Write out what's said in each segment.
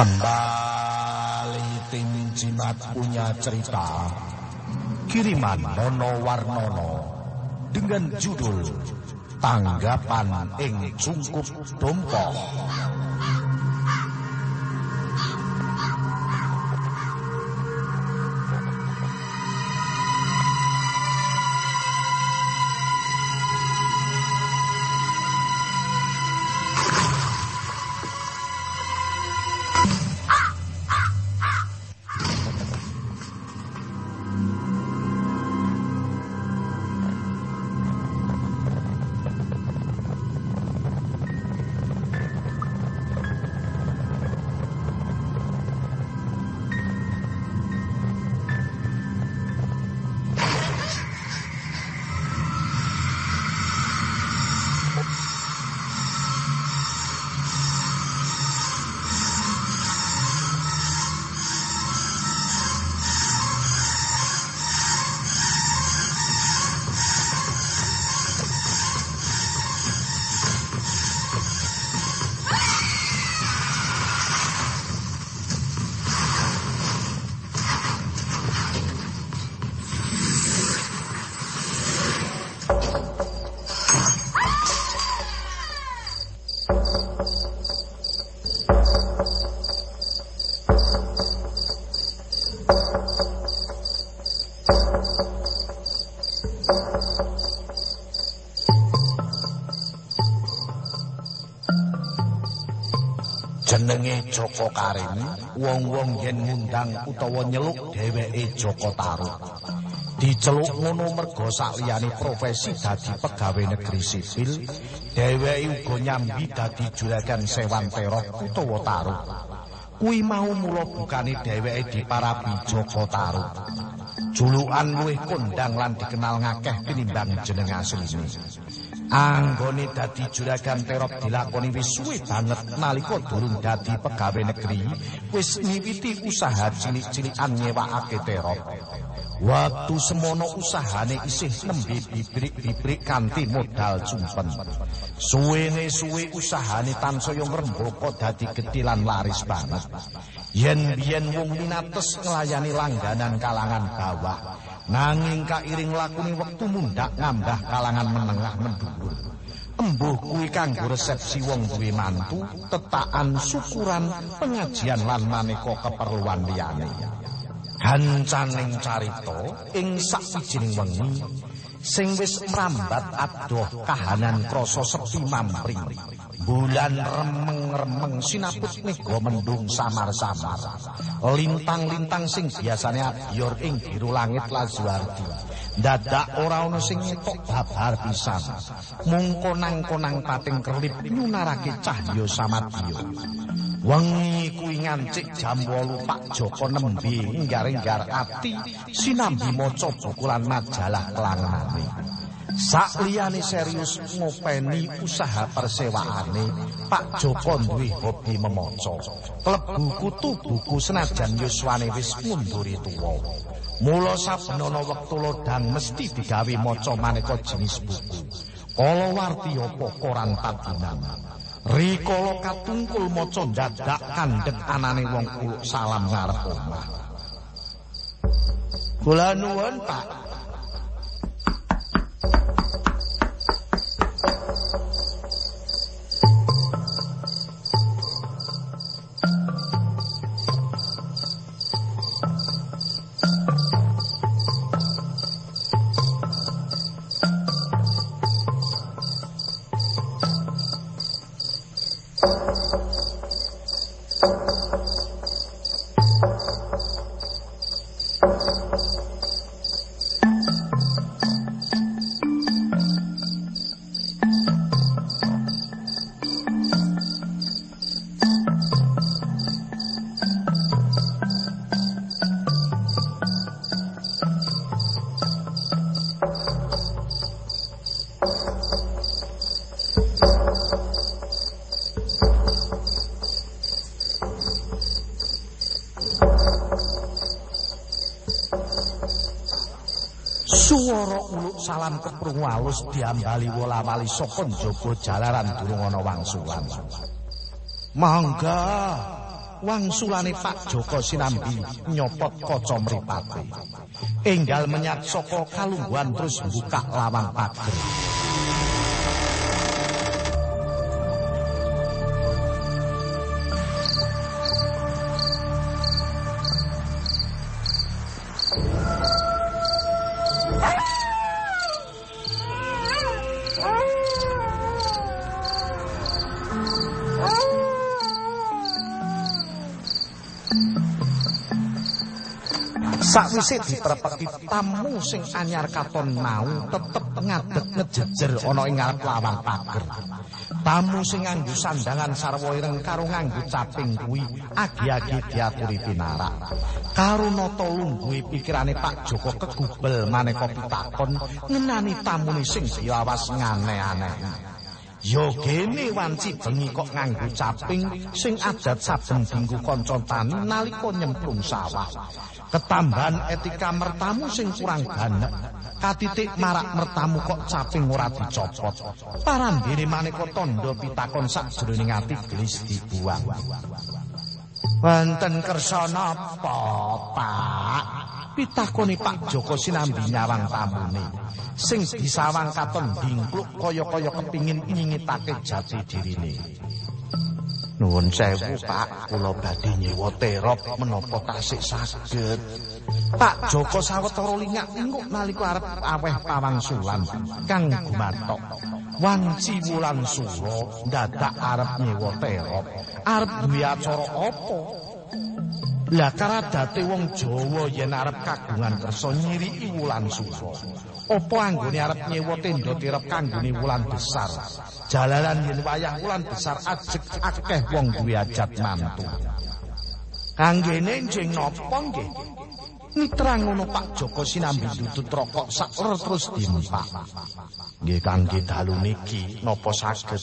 Kembali tim Jimat punya cerita. Kiriman Nono Warnono Dengan judul Tanggapan Ing Cungkup Dompo jenenge Joko Karim wong-wong yen ngundang utawa nyeluk dheweke Joko Taruk diceluk ngono merga sakliyane profesi dadi pegawe negeri sipil dheweke uga nyambi dadi juragan sewan terok utawa taruk kuwi mau mula bukane dheweke diparapi Joko Taruk julukan luwih kondang lan dikenal ngakeh tinimbang jeneng asline Anggone dadi juragan terop dilakoni wis suwe banget nalika durung dadi pegawe negeri wis miwiti usaha cilik-cilikan nyewakake terop. Waktu semono usahane isih nembe bibrik-bibrik kanthi modal cumpen. Suwene suwe usahane tansaya ngrembaka dadi gedhe lan laris banget. Yen biyen wong minates nglayani langganan kalangan bawah, Nanging kairing lakune wektu mundhak ngambah kalangan menengah mendhuwur. Embuh kuwi kanggo resepsi wong duwe mantu, tetakan syukuran, pengajian lan maneka keperluan liyane. Hancaning carita ing sawijining wengi sing wis mrambat adoh kahanan krasa sepi mampring. Bulan remeng-remeng sinaput mega mendung samar-samar. Lintang-lintang sing biasane abiyor ing biru langit lazuardi. Dadak ora ana sing ngetok babar pisan. Mung konang-konang pating kerlip nyunarake cahya samadya. Wengi kuwi ngancik jam 8 Pak Joko nembe nggar-nggar ati sinambi maca buku lan majalah kelanganane. Sakliyane serius ngopeni usaha persewaane, Pak Joko duwe hobi memaca. Kutu buku senajan yuswane wis munduri tuwa. Mula saben ana wektu lodang mesti digawe maca maneka jenis buku. Kala warti apa koran padinan. Rikala katungkul maca dadak kandhek anane wong salam ngarep omah. Kula nuwun, Pak. Salam keprungu alus diambali wola-wali saka njaba jalaran durung ana wangsulan. Mangga, wangsulane Pak Joko sinambi nyopot kaca mripate. Enggal menyat saka kalungguhan terus buka lawang pager. Sakwise ditrepeki tamu sing anyar katon mau tetep ngadeg ngejejer ana ing ngarep lawang pager. Tamu sing nganggo sandangan sarwa ireng karo nganggo caping kuwi agi-agi diaturi pinarak. Karo nata lungguhe pikirane Pak Joko kegubel maneka pitakon ngenani tamune sing diawas ngane-aneh. Yo gene wanci bengi kok nganggo caping sing adat saben dinggo kanca tani nalika nyemplung sawah. ketambahan etika mertamu sing kurang ganek katitik marak mertamu kok caping ora dicopot. Parandene maneka tandha pitakon sakjroning ati gelis dibuang. Wonten kersa napa Pak pitakoni Pak Joko sinambi nyawang tamune sing disawang katon dingkluk kaya-kaya kepingin nyingitake jati dirine Nuwun sewu, Pak, kula badhe nyewa terop menapa tasik saged. Pak Joko sawetara lingak inguk nalika arep aweh pawangsulan kang gumathok. Wanci wulan sura dadak arep nyewa terop. Arep duwe acara apa? Lah karadate wong Jawa yen arep kagungan kersa nyiriki wulan sura. Apa anggone arep nyewa tenda tirep kanggone wulan besar? jalanan yen wayah wulan besar ajek akeh wong duwe ajat mantu. Kanggene jeng napa nggih? Mitra ngono Pak Joko sinambi tutut rokok sak terus dimpak. Nggih kangge dalu niki napa saged?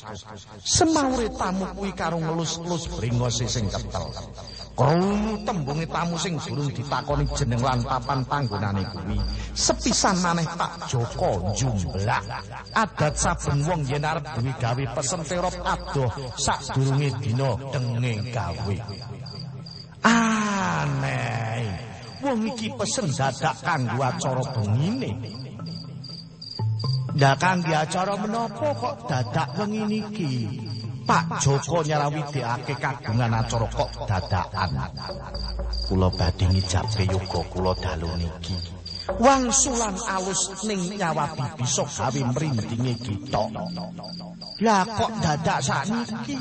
Semawure tamu kuwi karo ngelus-elus bringose sing ketel. Krungu tembunge tamu sing durung ditakoni jeneng lan papan panggonane kuwi. Sepisan maneh Pak Joko jumlah. Adat saben wong yen arep duwe gawe pesen terop adoh sadurunge dina denging gawe. Aneh. Wong iki pesen dadak kanggo acara bengine. Lah kanggo acara menapa kok dadak wengi niki? Pak Joko nyarawidikake kagungan acara kok dadakan. Kula badhe ngijabe yoga kula dalu niki. Wangsulan alus ning nyawabi bisa gawe mrindinge kita. Lah kok dadak sakniki?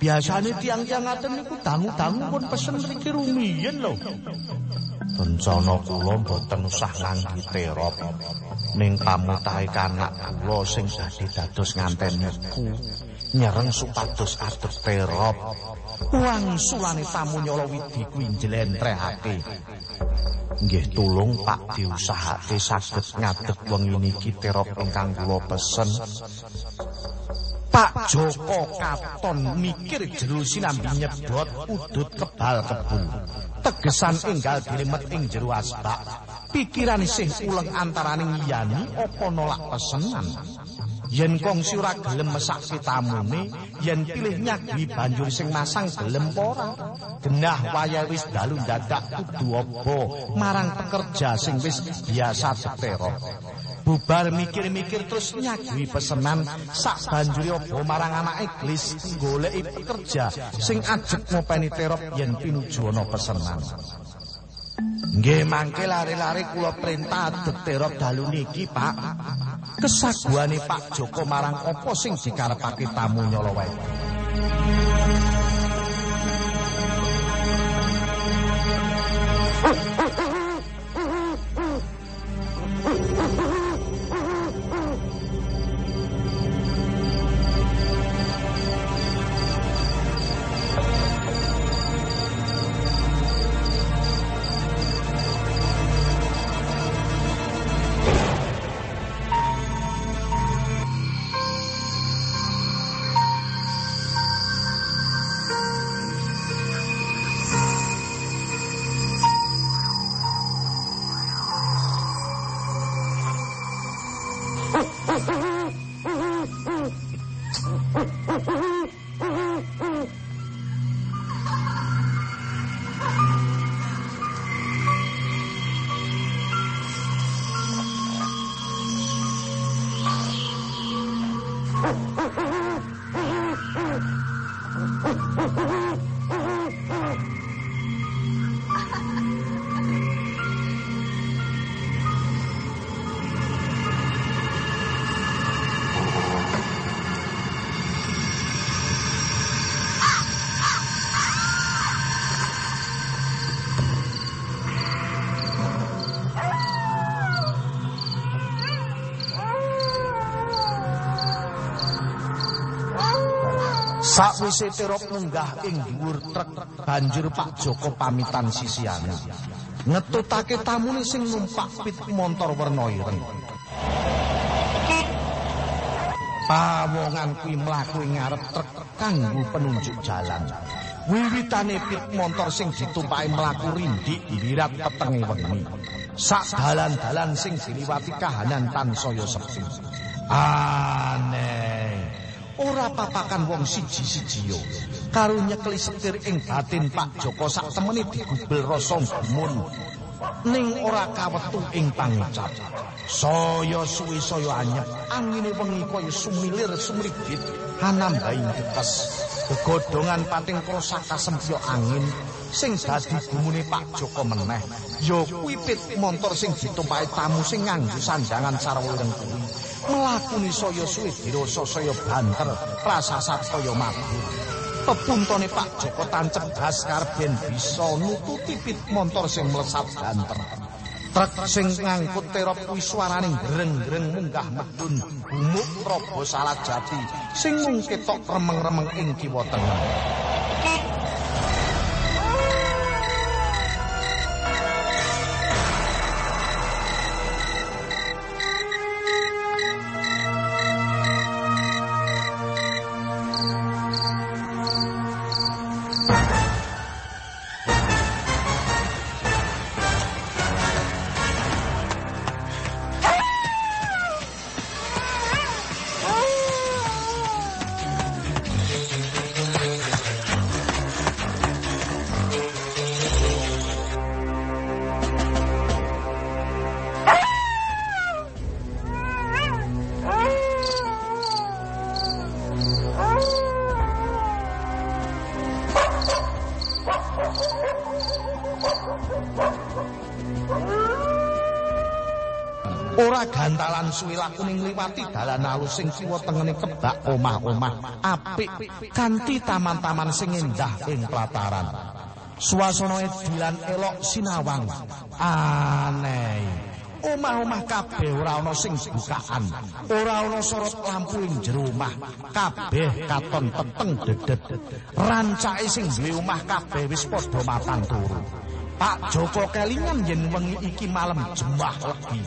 Biasane tiang-tiang ngaten niku dangu-dangu pun pesen mriki rumiyin lho. Rencana kula mboten usah ngangge terop. Ning pamutahe kanak kula sing dadi dados nganten niku. Nyereng supados adep terop. Wang sulane tamu nyolo widi kuwi njlentrehake. Nggih tulung Pak diusahake saged ngadeg wengi niki terop ingkang kula pesen. Pak Joko katon mikir jero sinambi nyebot udut kebal kebul. Tegesan enggal dilimet ing jero asbak. Pikiran sing uleng antaraning iyani apa nolak pesenan. Yen kongsi ora gelem mesake tamune yen pilih nyagi banjur sing masang gelem ora? Genah waya wis dalu dadak kudu apa? Marang pekerja sing wis biasa setero bubar mikir-mikir terus nyagi pesenan sak banjuri apa marang anak iglis goleki pekerja sing ajek ngopeni terop yen pinuju ana pesenan Nggih mangke lari-lari kula perintah deterop dalu niki, Pak. Kesaguane Pak Joko marang apa sing dikarepake tamu nyala wae. Sakwise terop munggah ing dhuwur trek, banjur Pak Joko pamitan sisiane. Ngetutake tamune sing numpak pit montor werna ireng. Pawongan kuwi mlaku ing ngarep trek kanggo penunjuk jalan. Wiwitane pit montor sing ditumpaki mlaku rindik birat petenge wengi. Sak dalan-dalan sing diliwati kahanan tansaya sepi. Aneh. Ora papakan wong siji-siji yo. Karo nyekli setir ing batin Pak Joko sak temene digubel rasa gumun ning ora kawetu ing pangucap saya suwi saya anyep. Angine wengi kaya sumilir sumrigit. Hanambaing tetes gegodongan pating krosaka sempyo angin. Sing dadi gumune Pak Joko meneh. Ya kuwi pit montor sing ditumpaki tamu sing nganggo sandangan sarwa ireng kuwi mlakune saya suwe dirasa saya banter prasasat kaya mabur pepuntone Pak Joko tancep gas karben bisa nututi pit montor sing mlesat banter. Truk sing ngangkut terop kuwi swaraning greng-greng munggah medun gumuk robo salah jati sing mung ketok remeng-remeng ing kiwa tengah gantalan suwi lakune ngliwati dalan alus sing kiwa tengene kebak omah-omah apik kanthi taman-taman sing endah ing plataran. Suasana edilan elok sinawang. Aneh. Omah-omah kabeh ora ana sing bukaan ora ana sorot lampu ing jero omah. Kabeh katon peteng dedet. Rancake sing duwe omah kabeh wis padha matang turu. Pak Joko kelingan yen wengi iki malam jembah legi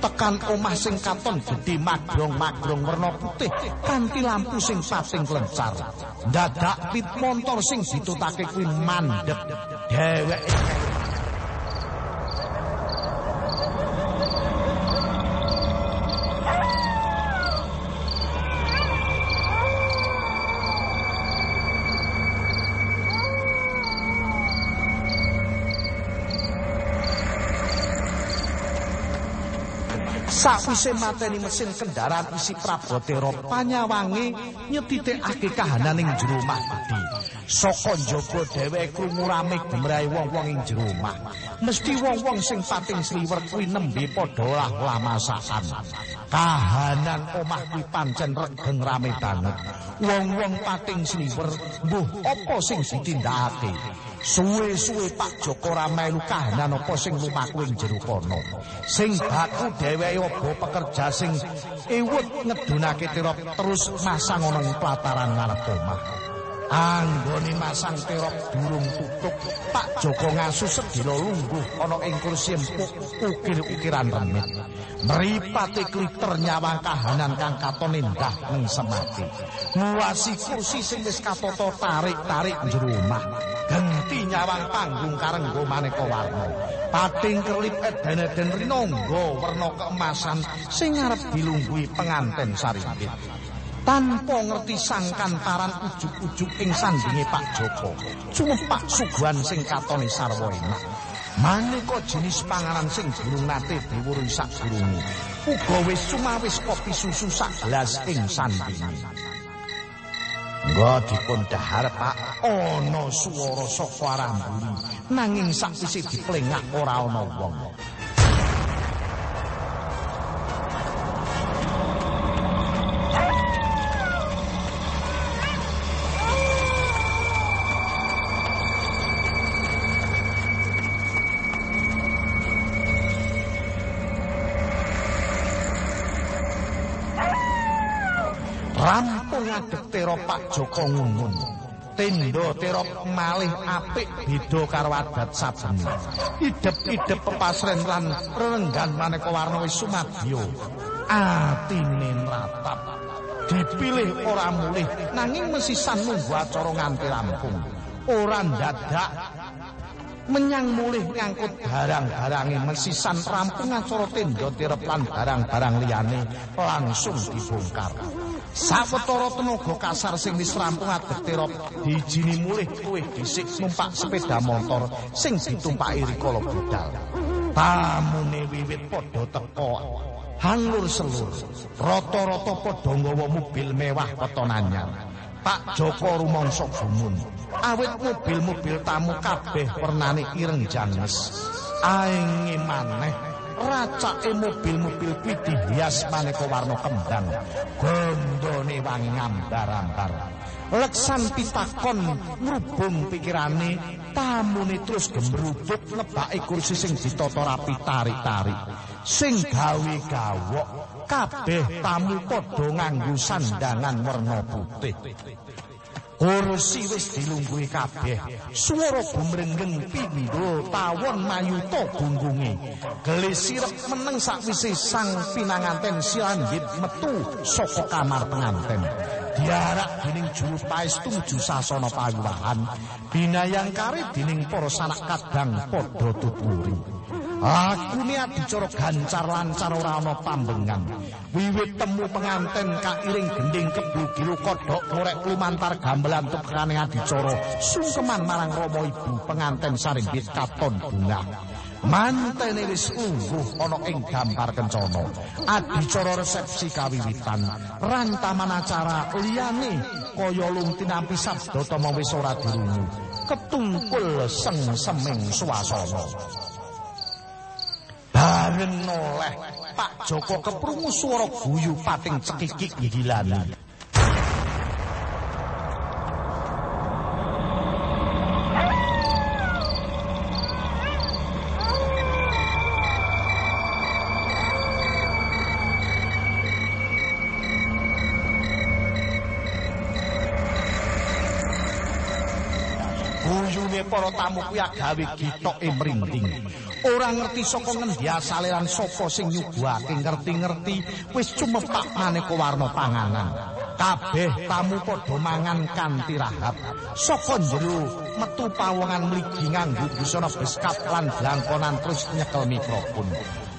tekan omah sing katon gedhe magrong-magrong werna putih kanthi lampu sing pating klencar dadak pit montor sing ditutake kuwi mandhep. Dheweke Sakwise mateni mesin kendaraan isi Prabotero panyawange nyetitikake kahanan ing jero omah gedhe. Saka njaba dheweke krungu rame gemrahe wong-wong ing jero omah. Mesthi wong-wong sing pating sliwer kuwi nembe padha olah masakan. Kahanan omah kuwi pancen regeng rame banget. Wong-wong pating sliwer mbuh apa sing ditindakake? Suwe-suwe Pak Joko ora melu kahanan apa sing lumaku ing jero kono. Sing baku dheweke obo pekerja sing iwut ngedunake tirop terus masang ana ing plataran ngarep omah. Anggone masang tirop durung tutup, Pak Joko ngasu sedina lungguh ana ing kursi empuk ukir-ukiran remit. Mripate kliter nyawang kahanan kang katon endah ning semati. Nguwasi kursi sing wis katoto tarik-tarik jero omah. Genti nyawang panggung karenggo maneka warna. Pating kerlip eden-eden rinangga werna keemasan sing arep dilungguhi penganten saripit. tanpa ngerti sangkantaran ujug-ujug ing sandinge Pak Joko. Cumpak suguhan sing katone sarwa enak. Maneka jenis panganan sing durung nate diwuruhi sak durunge. uga wis sumawis kopi susu sak gelas ing sandinge. Nggo dipun dahar Pak. Swara saka arah mburi nanging sakwise diplengak ora ana wong. rampung ngadeg tero Pak Joko ngungun. Tendo tero malih apik beda karo adat saben. Idep-idep pepasren lan renggan warna wis sumadyo. Atine ratap. Dipilih ora mulih nanging mesisan nunggu acara nganti rampung. Ora dadak menyang mulih ngangkut barang-barange mesisan rampung acara tenda tirep lan barang-barang liyane langsung dibongkar. Sawetara tenaga kasar sing wis rampung adek tirep dijini mulih kuwi dhisik numpak sepeda motor sing ditumpaki rikala budal. Tamune wiwit padha teka hangur selur. Rata-rata padha nggawa mobil mewah petonannya. Pak Joko rumangsa gumun. Awit mobil-mobil tamu kabeh wernane ireng janges. Aenge maneh racake mobil-mobil kuwi dihias maneka warna kembang. Gondone wangi ngambar-ambar. Leksan pitakon ngrubung pikirane tamune terus gemruduk nebake kursi sing ditata rapi tarik-tarik. Sing gawe gawok kabeh tamu padha nganggo sandangan werna putih. Kursi wis dilungguhi kabeh. Swara gumrenggeng pindho tawon mayuta gunggunge. Glesirep meneng sakwise sang pinanganten silambit metu saka kamar penganten. Diarak dening juru paestu nuju sasana pawiwahan. Binayang kare dening para sanak kadang padha tuturi. Akune adicara gancar lancar ora ana pambengan. Wiwit temu penganten kairing gending kebu gilu kodhok ngorek lumantar gamelan tukane adicara sungkeman marang Rama Ibu penganten sarimbit katon bunga. Mantene wis ungguh ana ing gambar kencana. Adicara resepsi kawiwitan, rantaman acara liyane kaya lung tinampi sabda tama wis ora dirungu. Ketungkul seng-seming swasana. Bareng noleh Pak Joko keprungu swara guyu pating cekikik ngilani. Guyune para tamu kuwi gawe gitoke mrinding. Ora ngerti saka ngendi asale lan sapa sing nyuguhake ngerti-ngerti wis cumepak maneka warna panganan. Kabeh tamu padha mangan kanthi rahap. Saka jero metu pawongan mligi nganggo busana beskap lan blangkonan terus nyekel mikrofon.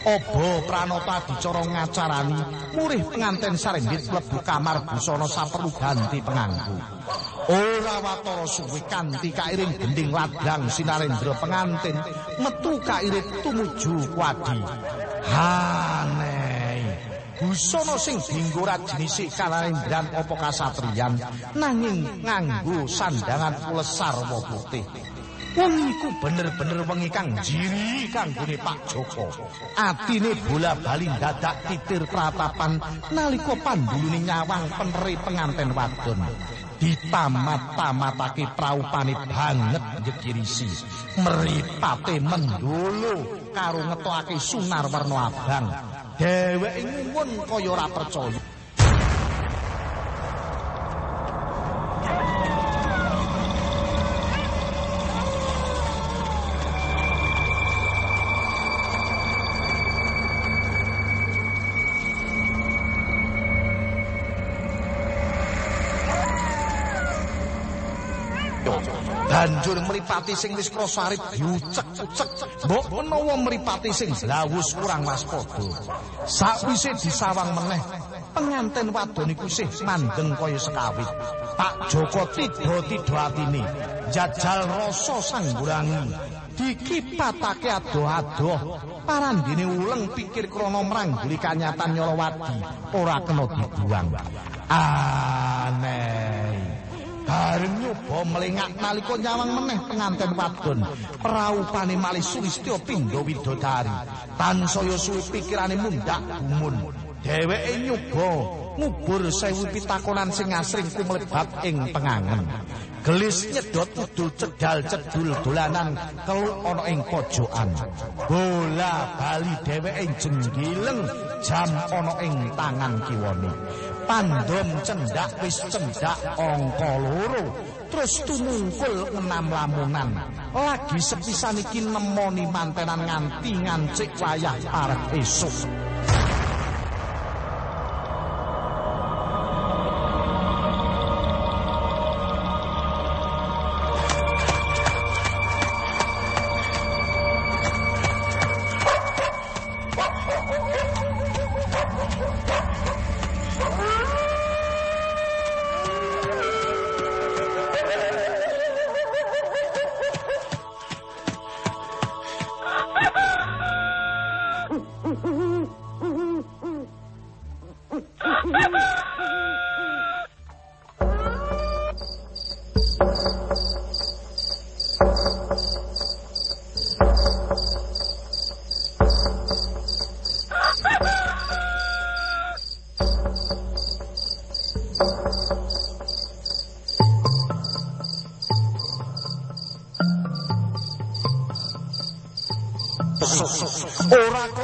Obo pranata dicara ngacarani murih penganten sarembit mlebu kamar busana saperlu ganti penganggu. Ora watara suwe kanthi kairing gending ladang sinarendra pengantin metu kairit tumuju wadi. Hanei. Busana sing dinggo ra jenise kalarendran apa kasatriyan nanging nganggo sandangan ulesar wa putih. Wong iku bener-bener wengi kang jiri kanggone Pak Joko. Atine bola-bali dadak titir pratapan nalika pandulune nyawang peneri penganten wadon. Ditamat-tamatake praupane banget njekirisi. Mripate mendolo karo ngetokake sunar warna abang. Dheweke ngumun kaya ora percaya. Banjur mripati sing wis krasa arep diucek-ucek mbok menawa mripati sing blawus kurang waspada sakwise disawang meneh penganten wadon iku sih mandeng kaya sekawit Pak Joko tiba-tiba atine jajal rasa sanggurangi dikipatake adoh-adoh parandene uleng pikir krana mrangguli kanyatan Nyolowadi ora kena dibuang. Aneh. Bareng nyoba melengak nalika nyawang meneh penganten wadon, praupane malih Sulistya pindha widodari. Tansaya suwi pikirane mundak gumun. Dheweke nyoba ngubur sewu pitakonan sing asring kumlebat ing pengangen. Gelis nyedot udul cedal cedul dolanan keluk ana ing pojokan. Bola bali dheweke jenggileng jam ana ing tangan kiwane. Pandom cendak wis cendak angka loro. Terus tumungkul ngenam lamunan. Lagi sepisan iki nemoni mantenan nganti ngancik wayah arep esuk.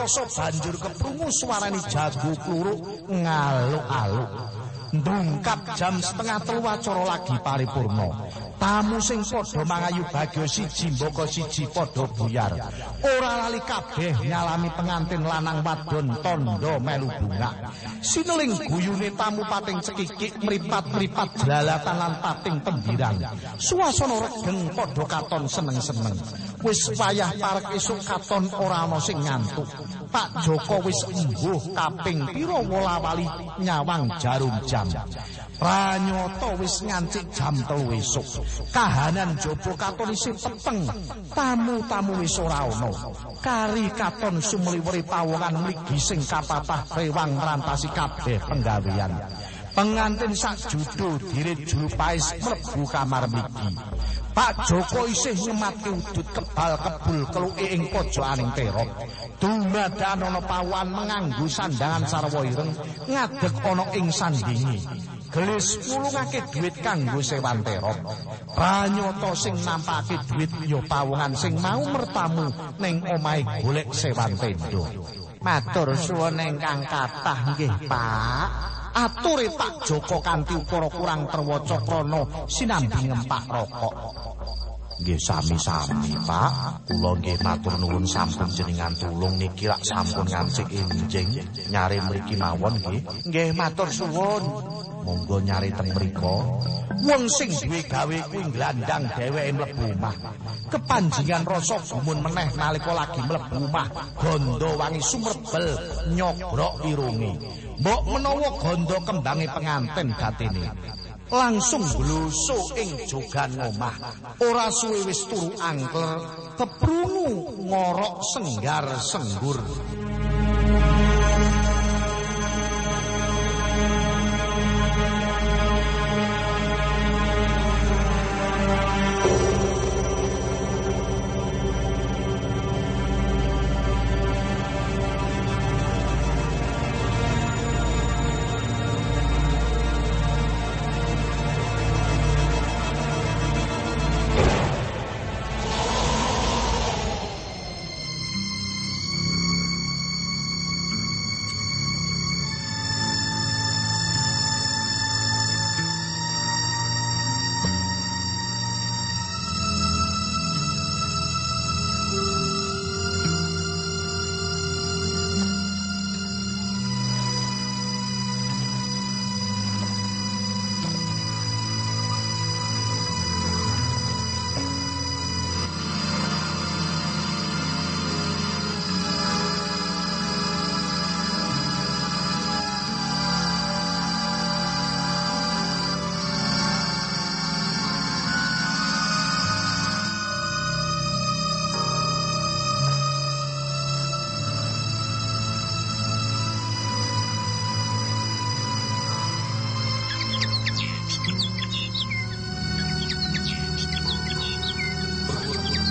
Ora krasa banjur keprungu suarane jago kluruk ngaluk-aluk. Ndungkap jam setengah telu acara lagi paripurna. Tamu sing padha mangayu bagyo siji mboko siji padha buyar. Ora lali kabeh nyalami pengantin lanang wadon tondo melu bunga. Sineling guyune tamu pating cekikik mripat-mripat jelalatan lan pating tembirang. Suasana regeng padha katon seneng-seneng. Wis wayah parek esuk katon ora ana sing ngantuk. Pak Joko wis embuh kaping pira wala-wali nyawang jarum jam. Pranyata wis ngancik jam telu esuk. Kahanan jaba katon isih peteng. Tamu-tamu wis ora ana. Kari katon sumliweri pawongan mligi sing kapatah rewang ngrantasi kabeh penggawean. Pengantin sak judo dirit jupais mlebu kamar mligi. Pak Joko isih nyematke udut kebal kebul keluke ing pojokaning terop. Dumadakan ana pawan menganggo sandangan sarwa ireng ngadeg ana ing sandingi. Gelis mulungake dhuwit kanggo sewan terop. Pranyata sing nampake dhuwit ya pawongan sing mau mertamu ning omahe golek sewan tendo. Matur suwun ingkang kathah nggih, Pak. Ature Pak Joko kanthi ukara kurang terwaca krana sinambi ngempak rokok. Nggih sami-sami, Pak. Kula nggih matur nuwun sampun jenengan tulung niki rak sampun ngancik enjing nyari mriki mawon nggih. Nggih matur suwun. Monggo nyari teng mriko. Wong sing duwe gawe kuwi glandang dheweke mlebu omah. Kepanjingan rasa gumun meneh nalika lagi mlebu omah. Gondo wangi sumrebel nyogrok irunge. Mbok menawa gondo kembange penganten gatine. langsung blusuk ing jogan omah ora suwe wis turu angker keprungu ngorok senggar senggur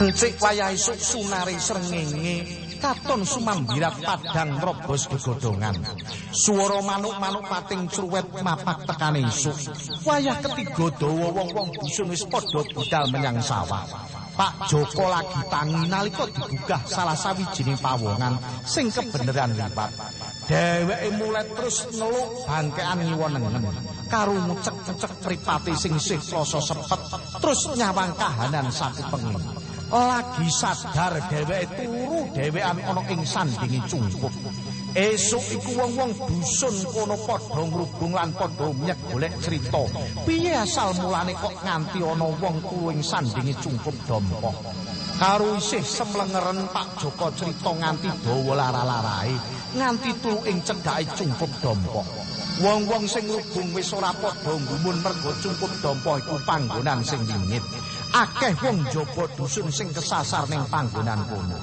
Encik wayah esuk sunare srengenge katon sumambirat padang robos gegodongan. Suara manuk-manuk pating cruwet mapak tekane esuk. Wayah ketiga dawa wong-wong dusun wis padha budal menyang sawah. Pak Joko lagi tangi nalika digugah salah sawijining pawongan sing kebeneran liwat. Dheweke mulai terus ngeluk bangkean ngiwonengen karo ngucek-ngucek pripate sing isih krasa sepet terus nyawang kahanan sapi pengin. Lagi sadar dheweke turu dhewean ana ing sandinge cungkup. Esuk iku wong-wong dusun kono padha ngrubung lan padha nyek golek crita. Piye asal mulane kok nganti ana wong turu ing sandinge cungkup dompo. Karo isih semlengeren Pak Joko crita nganti dawa lara-larae, nganti turu ing cedhake cungkup dompo. Wong-wong sing ngrubung wis ora padha ngumun mergo cungkup dompo iku panggonan sing wingit. Akeh wong jaba dusun sing kesasar ning panggonan kono.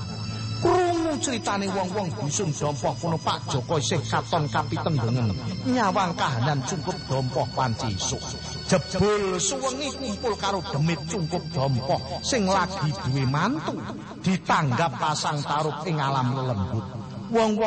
Krungu critane wong-wong dusun dompoh kono Pak Joko isih katon kapitendengen nyawang kahanan cungkup dompoh panci isuk. Jebul suwengi kumpul karo demit cungkup dompoh sing lagi duwe mantu ditanggap pasang taruh ing alam lelembut. Wong